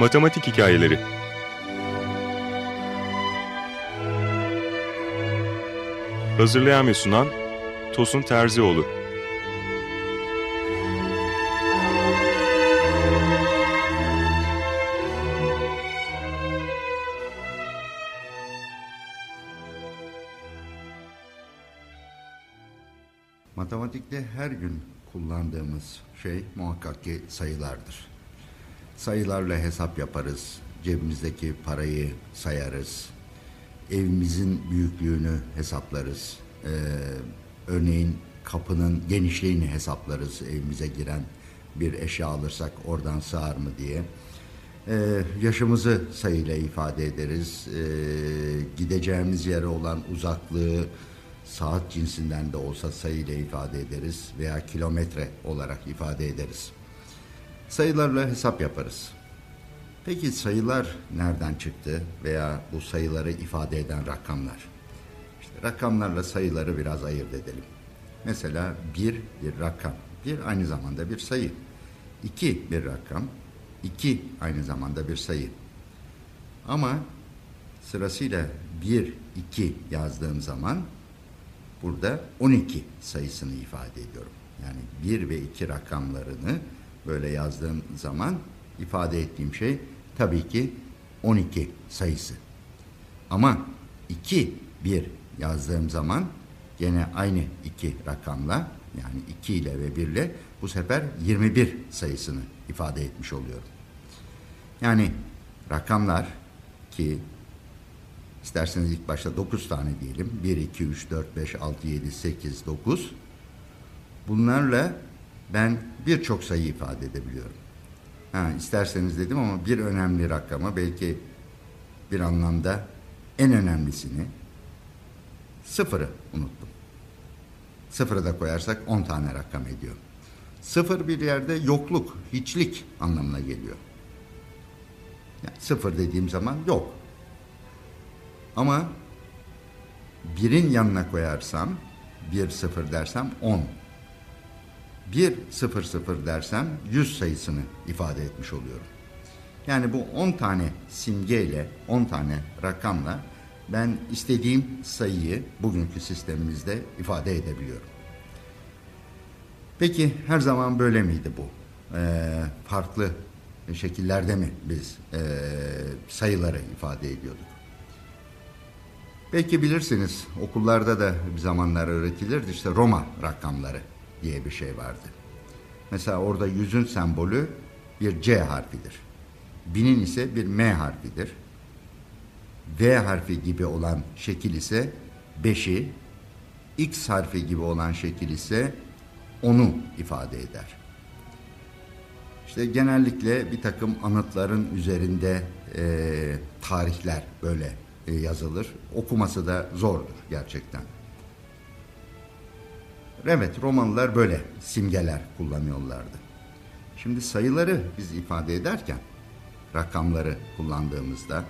Matematik Hikayeleri Hazırlayan ve sunan Tosun Terzioğlu Matematikte her gün kullandığımız şey muhakkak ki sayılardır. Sayılarla hesap yaparız, cebimizdeki parayı sayarız, evimizin büyüklüğünü hesaplarız. Ee, örneğin kapının genişliğini hesaplarız evimize giren bir eşya alırsak oradan sığar mı diye. Ee, yaşımızı sayıyla ifade ederiz. Ee, gideceğimiz yere olan uzaklığı saat cinsinden de olsa sayıyla ifade ederiz veya kilometre olarak ifade ederiz. Sayılarla hesap yaparız. Peki sayılar nereden çıktı veya bu sayıları ifade eden rakamlar? İşte rakamlarla sayıları biraz ayırt edelim. Mesela bir bir rakam. Bir aynı zamanda bir sayı. İki bir rakam. İki aynı zamanda bir sayı. Ama sırasıyla bir, iki yazdığım zaman burada 12 sayısını ifade ediyorum. Yani 1 ve 2 rakamlarını böyle yazdığım zaman ifade ettiğim şey tabii ki 12 sayısı. Ama 2, 1 yazdığım zaman gene aynı iki rakamla yani 2 ile ve 1 ile bu sefer 21 sayısını ifade etmiş oluyorum. Yani rakamlar ki isterseniz ilk başta 9 tane diyelim. 1, 2, 3, 4, 5, 6, 7, 8, 9. Bunlarla ben birçok sayı ifade edebiliyorum. Ha, isterseniz dedim ama bir önemli rakama belki bir anlamda en önemlisini sıfırı unuttum. Sıfırı da koyarsak on tane rakam ediyor. Sıfır bir yerde yokluk, hiçlik anlamına geliyor. Yani sıfır dediğim zaman yok. Ama birin yanına koyarsam, bir sıfır dersem on 100 dersem 100 sayısını ifade etmiş oluyorum. Yani bu 10 tane simgeyle 10 tane rakamla ben istediğim sayıyı bugünkü sistemimizde ifade edebiliyorum. Peki her zaman böyle miydi bu? Ee, farklı şekillerde mi biz e, sayıları ifade ediyorduk? Belki bilirsiniz okullarda da bir zamanlar öğretilirdi işte Roma rakamları diye bir şey vardı. Mesela orada yüzün sembolü bir C harfidir. Binin ise bir M harfidir. V harfi gibi olan şekil ise 5'i, X harfi gibi olan şekil ise onu ifade eder. İşte genellikle bir takım anıtların üzerinde e, tarihler böyle e, yazılır. Okuması da zordur gerçekten. Evet Romalılar böyle simgeler kullanıyorlardı. Şimdi sayıları biz ifade ederken rakamları kullandığımızda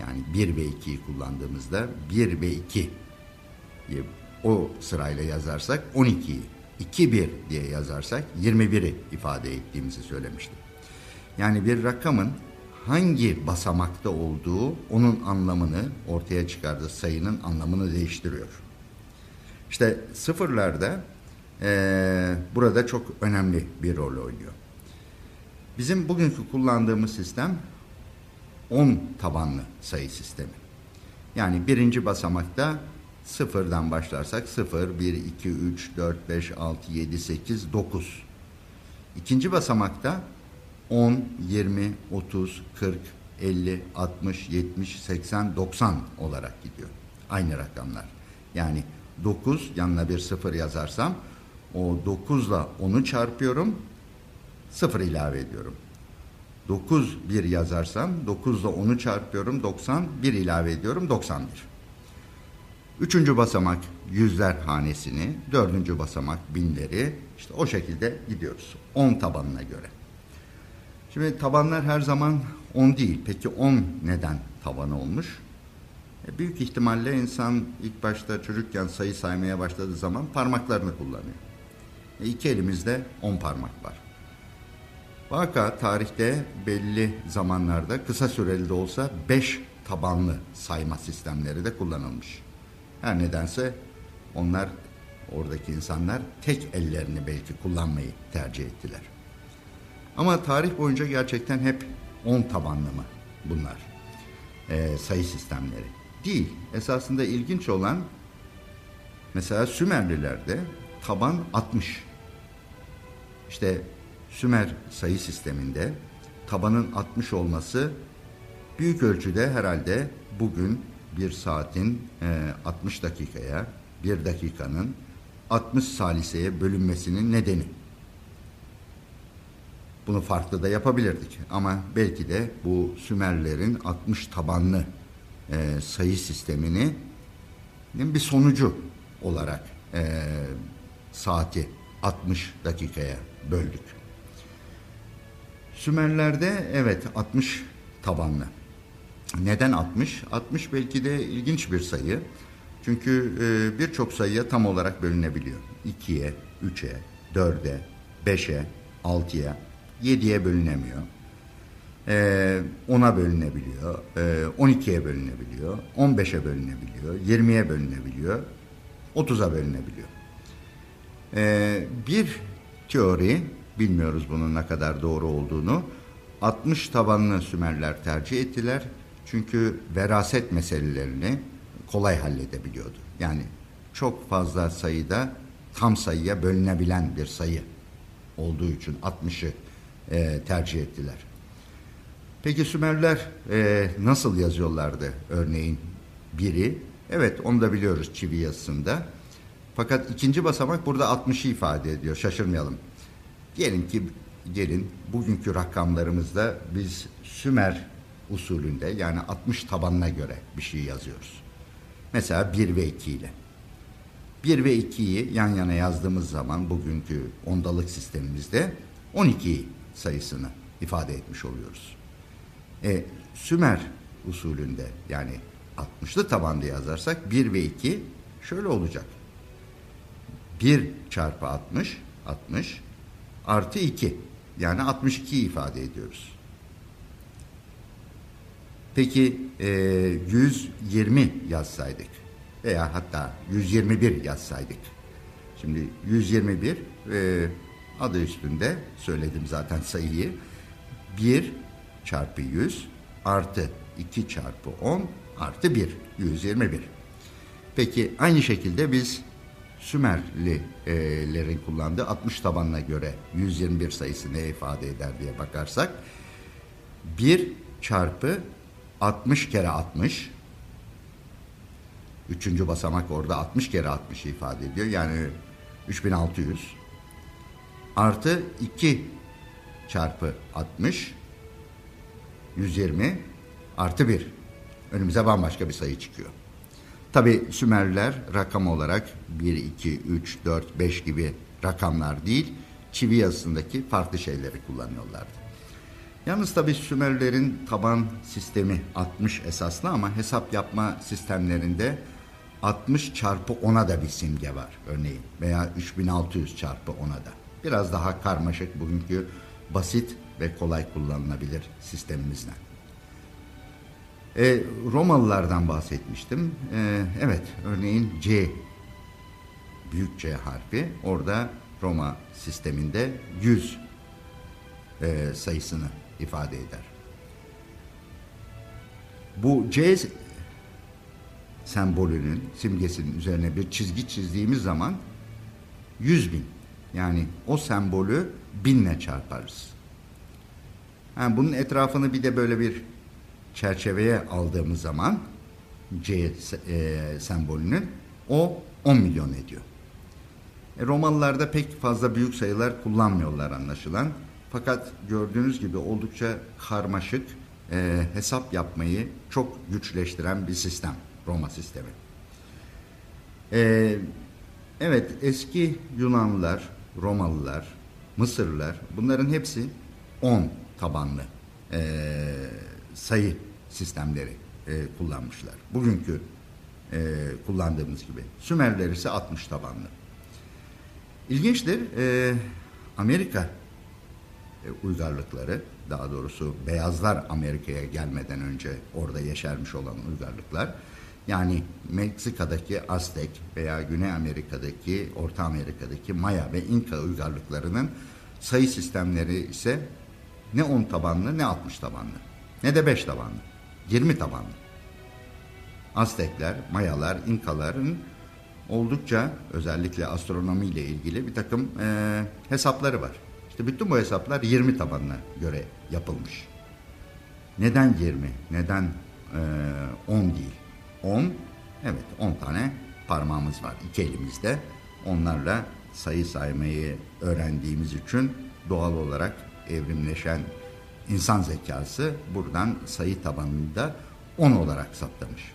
yani 1 ve 2'yi kullandığımızda 1 ve 2 o sırayla yazarsak 12'yi 2 1 diye yazarsak 21'i ifade ettiğimizi söylemiştim. Yani bir rakamın hangi basamakta olduğu onun anlamını ortaya çıkardığı sayının anlamını değiştiriyor. İşte sıfırlarda e, burada çok önemli bir rol oynuyor. Bizim bugünkü kullandığımız sistem 10 tabanlı sayı sistemi. Yani birinci basamakta sıfırdan başlarsak 0, 1, 2, 3, 4, 5, 6, 7, 8, 9. İkinci basamakta 10, 20, 30, 40, 50, 60, 70, 80, 90 olarak gidiyor. Aynı rakamlar. Yani 9 yanına bir 0 yazarsam o 9 ile 10'u çarpıyorum 0 ilave ediyorum. 9 1 yazarsam 9 ile 10'u çarpıyorum 90 1 ilave ediyorum 91. Üçüncü basamak yüzler hanesini, dördüncü basamak binleri işte o şekilde gidiyoruz 10 tabanına göre. Şimdi tabanlar her zaman 10 değil. Peki 10 neden tabanı olmuş? E, büyük ihtimalle insan ilk başta çocukken sayı saymaya başladığı zaman parmaklarını kullanıyor. E, iki elimizde 10 parmak var. Vaka tarihte belli zamanlarda kısa süreli de olsa 5 tabanlı sayma sistemleri de kullanılmış. Her nedense onlar oradaki insanlar tek ellerini belki kullanmayı tercih ettiler. Ama tarih boyunca gerçekten hep 10 tabanlı mı bunlar? Ee, sayı sistemleri. Değil. Esasında ilginç olan mesela Sümerlilerde taban 60. İşte Sümer sayı sisteminde tabanın 60 olması büyük ölçüde herhalde bugün bir saatin e, 60 dakikaya, bir dakikanın 60 saliseye bölünmesinin nedeni. Bunu farklı da yapabilirdik ama belki de bu Sümerlerin 60 tabanlı e, sayı sistemini bir sonucu olarak e, saati 60 dakikaya böldük. Sümerlerde evet 60 tabanlı. Neden 60? 60 belki de ilginç bir sayı. Çünkü e, birçok sayıya tam olarak bölünebiliyor. 2'ye, 3'e, 4'e, 5'e, 6'ya, 7'ye bölünemiyor. E, 10'a bölünebiliyor, e, 12'ye bölünebiliyor, 15'e bölünebiliyor, 20'ye bölünebiliyor, 30'a bölünebiliyor. E, bir teori, bilmiyoruz bunun ne kadar doğru olduğunu, 60 tabanlı Sümerler tercih ettiler. Çünkü veraset meselelerini kolay halledebiliyordu. Yani çok fazla sayıda tam sayıya bölünebilen bir sayı olduğu için 60'ı e, tercih ettiler. Peki Sümerler e, nasıl yazıyorlardı örneğin biri? Evet onu da biliyoruz çivi yazısında. Fakat ikinci basamak burada 60'ı ifade ediyor. Şaşırmayalım. Diyelim ki gelin bugünkü rakamlarımızda biz Sümer usulünde yani 60 tabanına göre bir şey yazıyoruz. Mesela 1 ve 2 ile. 1 ve 2'yi yan yana yazdığımız zaman bugünkü ondalık sistemimizde 12 sayısını ifade etmiş oluyoruz. E, Sümer usulünde yani 60'lı tabanda yazarsak 1 ve 2 şöyle olacak. 1 çarpı 60, 60 artı 2 yani 62 ifade ediyoruz. Peki e, 120 yazsaydık veya hatta 121 yazsaydık. Şimdi 121 e, adı üstünde söyledim zaten sayıyı. 1 çarpı 100 artı 2 çarpı 10 artı 1 121. Peki aynı şekilde biz Sümerlilerin kullandığı 60 tabanına göre 121 sayısı ne ifade eder diye bakarsak 1 çarpı 60 kere 60 Üçüncü basamak orada 60 kere 60 ifade ediyor. Yani 3600 artı 2 çarpı 60 120 artı 1. Önümüze bambaşka bir sayı çıkıyor. Tabi Sümerliler rakam olarak 1, 2, 3, 4, 5 gibi rakamlar değil, çivi yazısındaki farklı şeyleri kullanıyorlardı. Yalnız tabi Sümerlerin taban sistemi 60 esaslı ama hesap yapma sistemlerinde 60 çarpı 10'a da bir simge var örneğin veya 3600 çarpı 10'a da. Biraz daha karmaşık bugünkü basit ve kolay kullanılabilir sistemimizden. E, Romalılardan bahsetmiştim. E, evet, örneğin C, büyük C harfi orada Roma sisteminde 100 e, sayısını ifade eder. Bu C sembolünün, simgesinin üzerine bir çizgi çizdiğimiz zaman 100 bin. Yani o sembolü binle çarparız. Yani bunun etrafını bir de böyle bir çerçeveye aldığımız zaman C e, sembolünün o 10 milyon ediyor. E, Romalılarda pek fazla büyük sayılar kullanmıyorlar anlaşılan. Fakat gördüğünüz gibi oldukça karmaşık e, hesap yapmayı çok güçleştiren bir sistem Roma sistemi. E, evet eski Yunanlılar, Romalılar, Mısırlılar bunların hepsi 10 tabanlı e, sayı sistemleri e, kullanmışlar. Bugünkü e, kullandığımız gibi. Sümerler ise 60 tabanlı. İlginçtir. E, Amerika e, uygarlıkları, daha doğrusu beyazlar Amerika'ya gelmeden önce orada yeşermiş olan uygarlıklar. Yani Meksika'daki Aztek veya Güney Amerika'daki, Orta Amerika'daki Maya ve İnka uygarlıklarının sayı sistemleri ise ne 10 tabanlı ne 60 tabanlı ne de 5 tabanlı. 20 tabanlı. Aztekler, Mayalar, İnkaların oldukça özellikle astronomi ile ilgili bir takım e, hesapları var. İşte bütün bu hesaplar 20 tabanına göre yapılmış. Neden 20? Neden e, 10 değil? 10, evet 10 tane parmağımız var iki elimizde. Onlarla sayı saymayı öğrendiğimiz için doğal olarak evrimleşen insan zekası buradan sayı tabanında 10 olarak saptamış.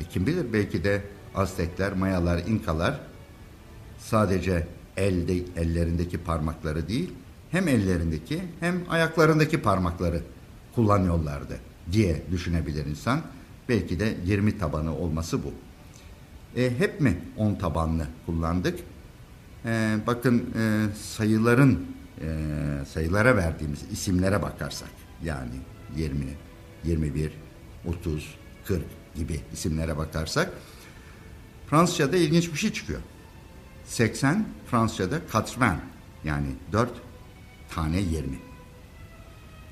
E kim bilir belki de Aztekler, Mayalar, İnkalar sadece elde ellerindeki parmakları değil, hem ellerindeki hem ayaklarındaki parmakları kullanıyorlardı diye düşünebilir insan. Belki de 20 tabanı olması bu. E, hep mi 10 tabanlı kullandık? E, bakın e, sayıların e, sayılara verdiğimiz isimlere bakarsak yani 20, 21, 30, 40 gibi isimlere bakarsak Fransızca'da ilginç bir şey çıkıyor. 80 Fransızca'da 80 yani 4 tane 20.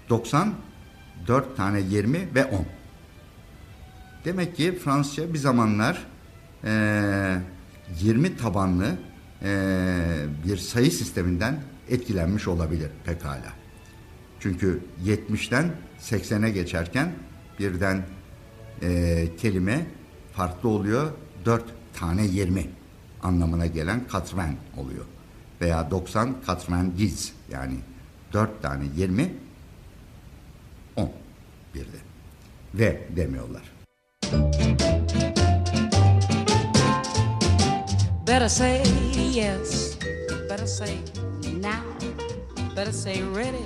90 4 tane 20 ve 10. Demek ki Fransızca bir zamanlar e, 20 tabanlı e, bir sayı sisteminden etkilenmiş olabilir pekala. Çünkü 70'ten 80'e geçerken birden e, kelime farklı oluyor. 4 tane 20 anlamına gelen katren oluyor. Veya 90 katren diz yani 4 tane 20 10 bir de. Ve demiyorlar. Better say yes, better say better say ready,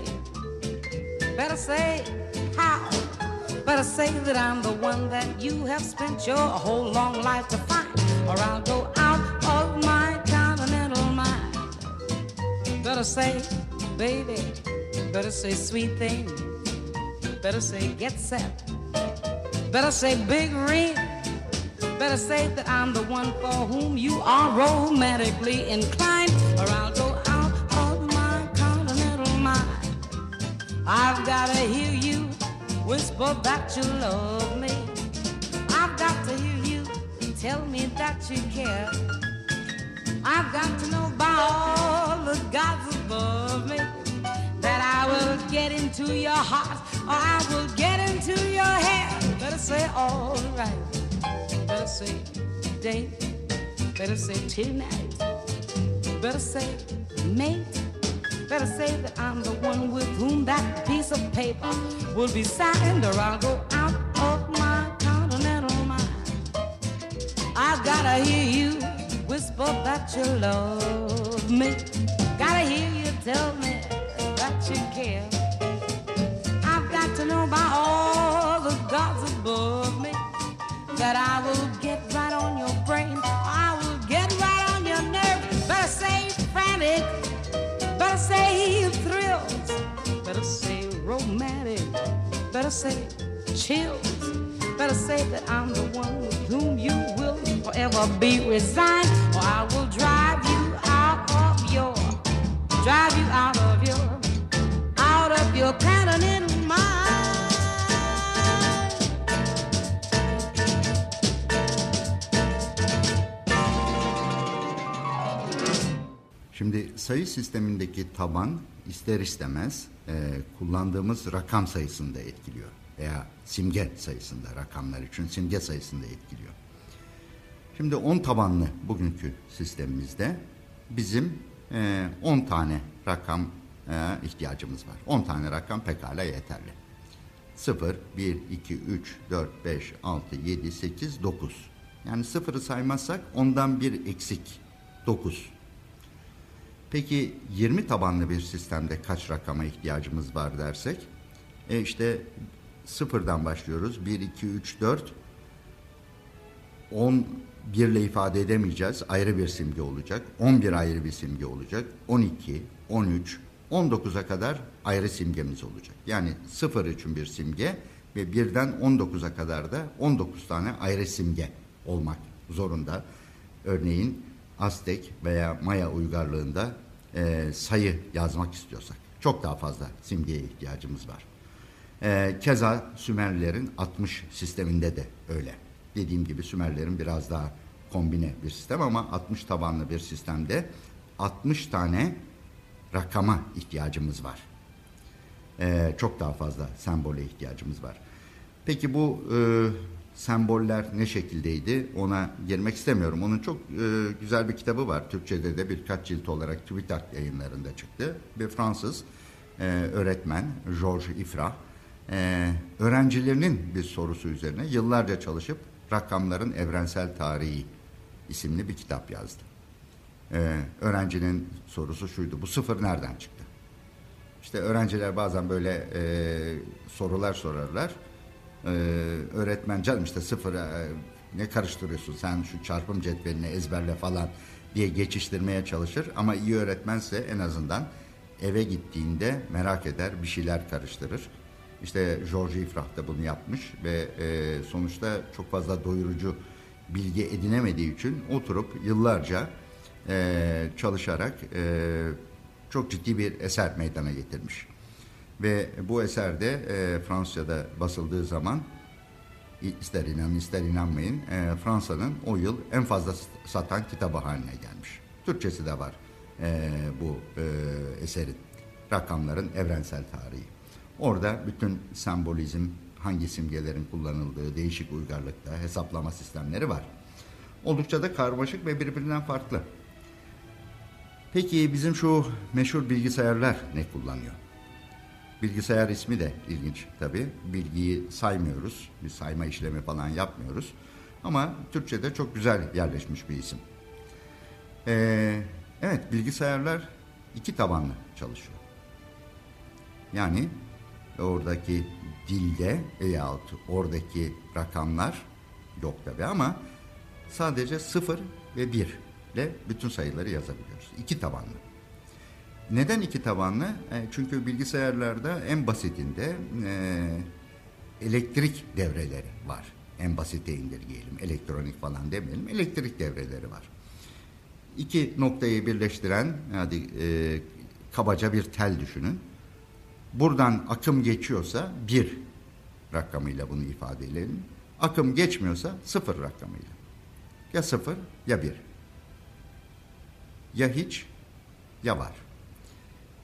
better say how, better say that I'm the one that you have spent your whole long life to find, or I'll go out of my continental mind. Better say, baby, better say sweet thing, better say get set, better say big ring. Better say that I'm the one for whom you are romantically inclined, I've gotta hear you whisper that you love me. I've got to hear you tell me that you care. I've got to know by all the gods above me that I will get into your heart or I will get into your head. Better say all right. Better say date. Better say tonight. Better say mate. Better say that I'm paper will be signed, or I'll go out of my continental mind. I've gotta hear you whisper that you love me. Gotta hear you tell me say chills. Better say that I'm the one with whom you will forever be resigned. Or I will drive you out of your, drive you out of your, out of your continental Şimdi sayı sistemindeki taban ister istemez e, kullandığımız rakam sayısını da etkiliyor. Veya simge sayısında rakamlar için simge sayısını da etkiliyor. Şimdi 10 tabanlı bugünkü sistemimizde bizim e, 10 tane rakam e, ihtiyacımız var. 10 tane rakam pekala yeterli. 0, 1, 2, 3, 4, 5, 6, 7, 8, 9. Yani sıfırı saymazsak ondan bir eksik 9. Peki 20 tabanlı bir sistemde kaç rakama ihtiyacımız var dersek? E işte sıfırdan başlıyoruz. 1, 2, 3, 4. 10 ile ifade edemeyeceğiz. Ayrı bir simge olacak. 11 ayrı bir simge olacak. 12, 13, 19'a kadar ayrı simgemiz olacak. Yani 0 için bir simge ve 1'den 19'a kadar da 19 tane ayrı simge olmak zorunda. Örneğin Aztek veya Maya uygarlığında e, sayı yazmak istiyorsak çok daha fazla simgeye ihtiyacımız var. E, keza Sümerlilerin 60 sisteminde de öyle. Dediğim gibi Sümerlerin biraz daha kombine bir sistem ama 60 tabanlı bir sistemde 60 tane rakama ihtiyacımız var. E, çok daha fazla sembole ihtiyacımız var. Peki bu e, semboller ne şekildeydi ona girmek istemiyorum. Onun çok e, güzel bir kitabı var. Türkçe'de de birkaç cilt olarak TÜBİTAK yayınlarında çıktı. Bir Fransız e, öğretmen Georges Ifrah e, öğrencilerinin bir sorusu üzerine yıllarca çalışıp Rakamların Evrensel Tarihi isimli bir kitap yazdı. E, öğrencinin sorusu şuydu. Bu sıfır nereden çıktı? İşte öğrenciler bazen böyle e, sorular sorarlar. Ee, öğretmen canım işte sıfır e, ne karıştırıyorsun sen şu çarpım cetvelini ezberle falan diye geçiştirmeye çalışır. Ama iyi öğretmense en azından eve gittiğinde merak eder bir şeyler karıştırır. İşte George Ifrah da bunu yapmış ve e, sonuçta çok fazla doyurucu bilgi edinemediği için oturup yıllarca e, çalışarak çok ciddi bir eser meydana getirmiş. Ve bu eserde e, Fransızca'da basıldığı zaman ister inanın ister inanmayın e, Fransa'nın o yıl en fazla satan kitabı haline gelmiş. Türkçesi de var e, bu e, eserin. Rakamların evrensel tarihi. Orada bütün sembolizm, hangi simgelerin kullanıldığı, değişik uygarlıkta hesaplama sistemleri var. Oldukça da karmaşık ve birbirinden farklı. Peki bizim şu meşhur bilgisayarlar ne kullanıyor? Bilgisayar ismi de ilginç tabi. Bilgiyi saymıyoruz. Bir sayma işlemi falan yapmıyoruz. Ama Türkçe'de çok güzel yerleşmiş bir isim. Ee, evet bilgisayarlar iki tabanlı çalışıyor. Yani oradaki dilde veyahut oradaki rakamlar yok tabi ama sadece sıfır ve bir ile bütün sayıları yazabiliyoruz. İki tabanlı. Neden iki tabanlı? E, çünkü bilgisayarlarda en basitinde e, elektrik devreleri var. En basite indirgeyelim. Elektronik falan demeyelim. Elektrik devreleri var. İki noktayı birleştiren hadi e, kabaca bir tel düşünün. Buradan akım geçiyorsa bir rakamıyla bunu ifade edelim. Akım geçmiyorsa sıfır rakamıyla. Ya sıfır ya bir. Ya hiç ya var.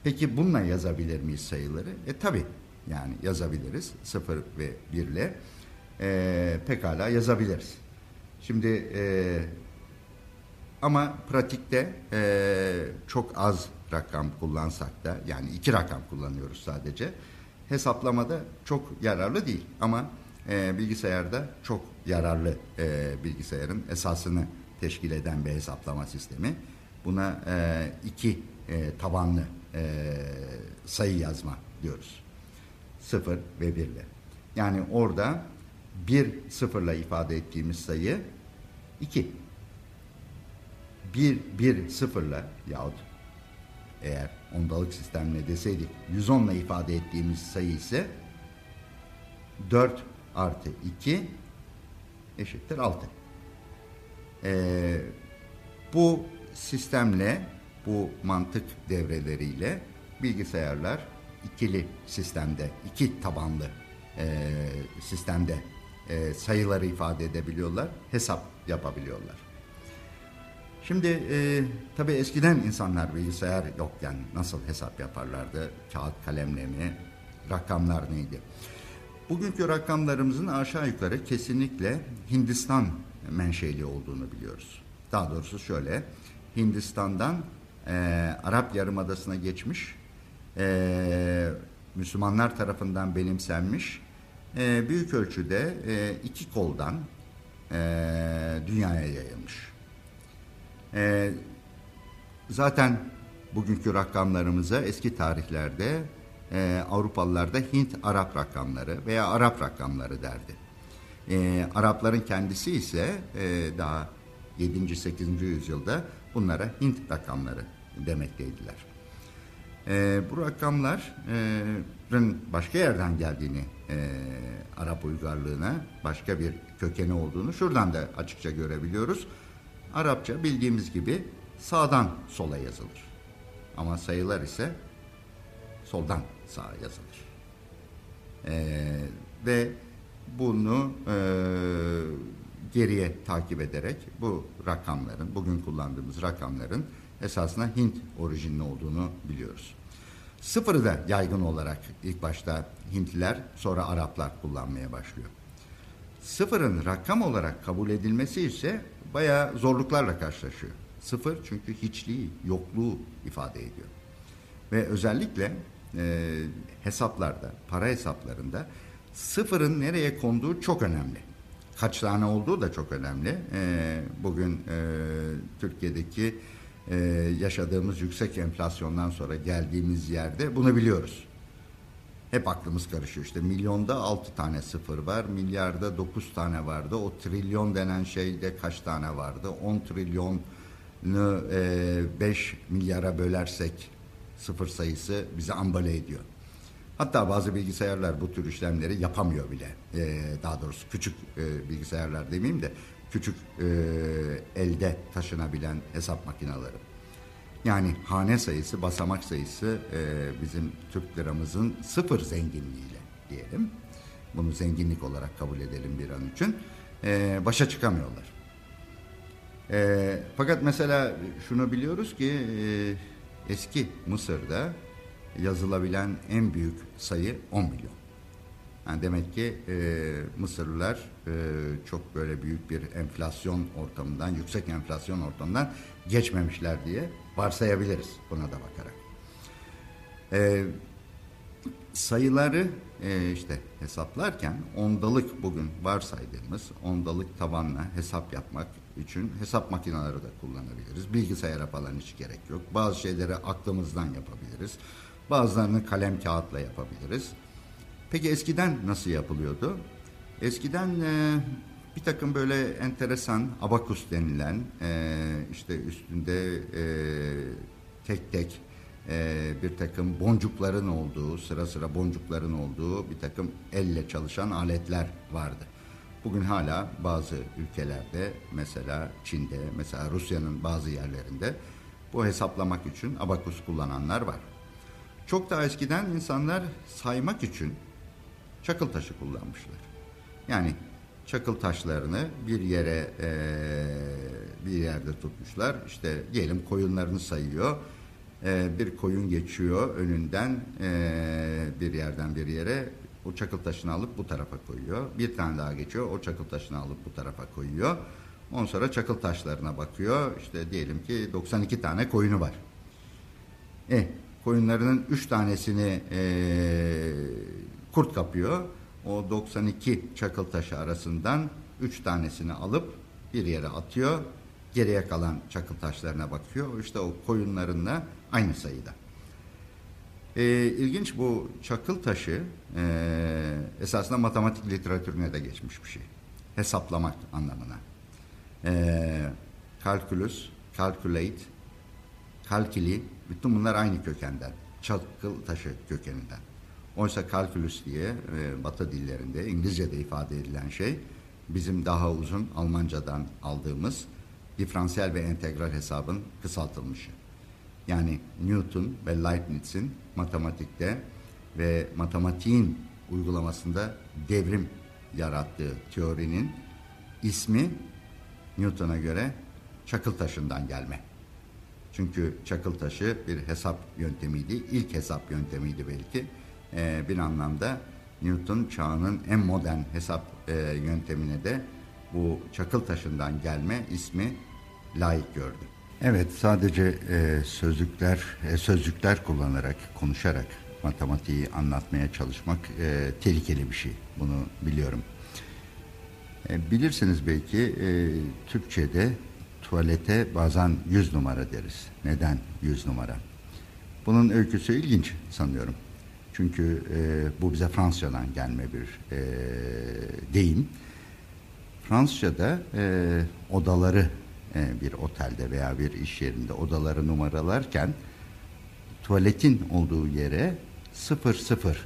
Peki bununla yazabilir miyiz sayıları? E tabi yani yazabiliriz 0 ve 1 ile e, pekala yazabiliriz. Şimdi e, ama pratikte e, çok az rakam kullansak da yani iki rakam kullanıyoruz sadece. Hesaplamada çok yararlı değil ama e, bilgisayarda çok yararlı e, bilgisayarın esasını teşkil eden bir hesaplama sistemi. Buna e, iki e, tabanlı e, sayı yazma diyoruz. Sıfır ve birle. Yani orada bir sıfırla ifade ettiğimiz sayı iki. Bir, bir sıfırla yahut eğer ondalık sistemle deseydik 110 ile ifade ettiğimiz sayı ise 4 artı 2 eşittir 6. Ee, bu sistemle bu mantık devreleriyle bilgisayarlar ikili sistemde, iki tabanlı e, sistemde e, sayıları ifade edebiliyorlar, hesap yapabiliyorlar. Şimdi e, tabii eskiden insanlar bilgisayar yokken nasıl hesap yaparlardı? Kağıt kalemle mi? Rakamlar neydi? Bugünkü rakamlarımızın aşağı yukarı kesinlikle Hindistan menşeli olduğunu biliyoruz. Daha doğrusu şöyle, Hindistan'dan e, Arap Yarımadası'na geçmiş, e, Müslümanlar tarafından benimsenmiş, e, büyük ölçüde e, iki koldan e, dünyaya yayılmış. E, zaten bugünkü rakamlarımıza eski tarihlerde e, Avrupalılar da Hint-Arap rakamları veya Arap rakamları derdi. E, Arapların kendisi ise e, daha 7. 8. yüzyılda bunlara Hint rakamları demekteydiler. E, bu rakamların başka yerden geldiğini e, Arap uygarlığına başka bir kökeni olduğunu şuradan da açıkça görebiliyoruz. Arapça bildiğimiz gibi sağdan sola yazılır. Ama sayılar ise soldan sağa yazılır. Ee, ve bunu e, geriye takip ederek bu rakamların, bugün kullandığımız rakamların esasında Hint orijinli olduğunu biliyoruz. Sıfırı da yaygın olarak ilk başta Hintliler sonra Araplar kullanmaya başlıyor. Sıfırın rakam olarak kabul edilmesi ise bayağı zorluklarla karşılaşıyor. Sıfır çünkü hiçliği, yokluğu ifade ediyor. Ve özellikle e, hesaplarda, para hesaplarında sıfırın nereye konduğu çok önemli. Kaç tane olduğu da çok önemli. E, bugün e, Türkiye'deki e, yaşadığımız yüksek enflasyondan sonra geldiğimiz yerde bunu biliyoruz. Hep aklımız karışıyor işte milyonda altı tane sıfır var, milyarda dokuz tane vardı. O trilyon denen şeyde kaç tane vardı? On trilyonu e, beş milyara bölersek sıfır sayısı bizi ambale ediyor. Hatta bazı bilgisayarlar bu tür işlemleri yapamıyor bile. Ee, daha doğrusu küçük e, bilgisayarlar demeyeyim de küçük e, elde taşınabilen hesap makineleri. Yani hane sayısı, basamak sayısı e, bizim Türk liramızın sıfır zenginliğiyle diyelim. Bunu zenginlik olarak kabul edelim bir an için. E, başa çıkamıyorlar. E, fakat mesela şunu biliyoruz ki e, eski Mısır'da yazılabilen en büyük sayı 10 milyon. Yani demek ki e, Mısırlılar e, çok böyle büyük bir enflasyon ortamından, yüksek enflasyon ortamından geçmemişler diye varsayabiliriz buna da bakarak. E, sayıları e, işte hesaplarken ondalık bugün varsaydığımız ondalık tabanla hesap yapmak için hesap makineleri de kullanabiliriz. Bilgisayara falan hiç gerek yok. Bazı şeyleri aklımızdan yapabiliriz. Bazılarını kalem kağıtla yapabiliriz. Peki eskiden nasıl yapılıyordu? Eskiden e, bir takım böyle enteresan abakus denilen e, işte üstünde e, tek tek e, bir takım boncukların olduğu, sıra sıra boncukların olduğu bir takım elle çalışan aletler vardı. Bugün hala bazı ülkelerde mesela Çin'de, mesela Rusya'nın bazı yerlerinde bu hesaplamak için abakus kullananlar var. Çok daha eskiden insanlar saymak için çakıl taşı kullanmışlar. Yani çakıl taşlarını bir yere e, bir yerde tutmuşlar. İşte diyelim koyunlarını sayıyor. E, bir koyun geçiyor önünden e, bir yerden bir yere o çakıl taşını alıp bu tarafa koyuyor. Bir tane daha geçiyor o çakıl taşını alıp bu tarafa koyuyor. Ondan sonra çakıl taşlarına bakıyor. İşte diyelim ki 92 tane koyunu var. E, koyunlarının 3 tanesini e, kurt kapıyor. O 92 çakıl taşı arasından 3 tanesini alıp bir yere atıyor. Geriye kalan çakıl taşlarına bakıyor. İşte o koyunlarınla aynı sayıda. E, ilginç bu çakıl taşı e, esasında matematik literatürüne de geçmiş bir şey. Hesaplamak anlamına. E, calculus, calculate, kalkili bütün bunlar aynı kökenden. Çakıl taşı kökeninden. Oysa kalkülüs diye e, Batı dillerinde İngilizce'de ifade edilen şey bizim daha uzun Almancadan aldığımız diferansiyel ve entegral hesabın kısaltılmışı. Yani Newton ve Leibniz'in matematikte ve matematiğin uygulamasında devrim yarattığı teorinin ismi Newton'a göre çakıl taşından gelme. Çünkü çakıl taşı bir hesap yöntemiydi. İlk hesap yöntemiydi belki. Ee, bir anlamda Newton çağının en modern hesap e, yöntemine de bu çakıl taşından gelme ismi layık gördü. Evet sadece e, sözlükler e, sözlükler kullanarak konuşarak matematiği anlatmaya çalışmak e, tehlikeli bir şey. Bunu biliyorum. E, bilirsiniz belki e, Türkçe'de tuvalete bazen yüz numara deriz. Neden yüz numara? Bunun öyküsü ilginç sanıyorum. Çünkü e, bu bize Fransızcadan gelme bir e, deyim. Fransızca'da e, odaları e, bir otelde veya bir iş yerinde odaları numaralarken tuvaletin olduğu yere 00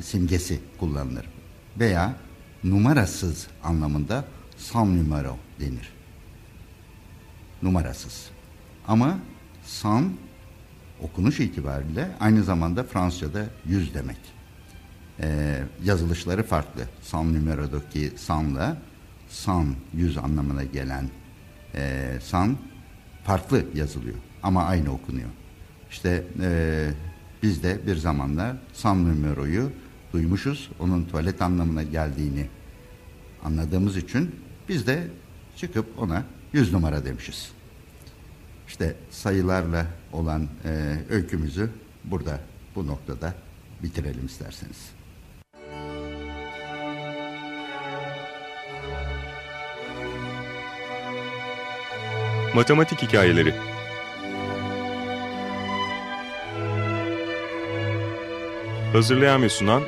simgesi kullanılır. Veya numarasız anlamında sans numero denir. Numarasız. Ama sans okunuş itibariyle aynı zamanda Fransızca'da yüz demek. Ee, yazılışları farklı. Sans numero'daki san'la san yüz anlamına gelen e, san farklı yazılıyor ama aynı okunuyor. İşte e, biz de bir zamanlar san numeroyu duymuşuz. Onun tuvalet anlamına geldiğini anladığımız için biz de çıkıp ona yüz numara demişiz. İşte sayılarla olan e, öykümüzü burada bu noktada bitirelim isterseniz. Matematik hikayeleri. Hazırlayan ve sunan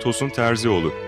Tosun Terzioğlu.